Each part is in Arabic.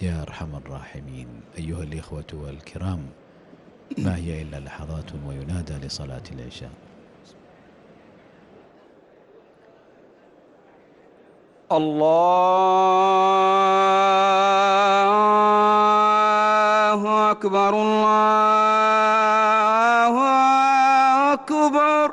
يا أرحم الراحمين. أيها الإخوة الكرام ما هي إلا لحظات وينادى لصلاة العشاء. الله أكبر الله أكبر.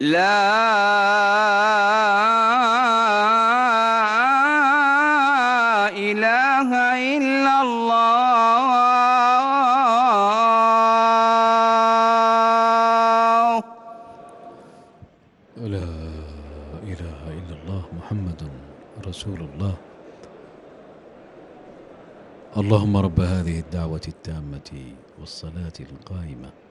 لا إله إلا الله. لا إله إلا الله محمد رسول الله. اللهم رب هذه الدعوة التامة والصلاة القائمة.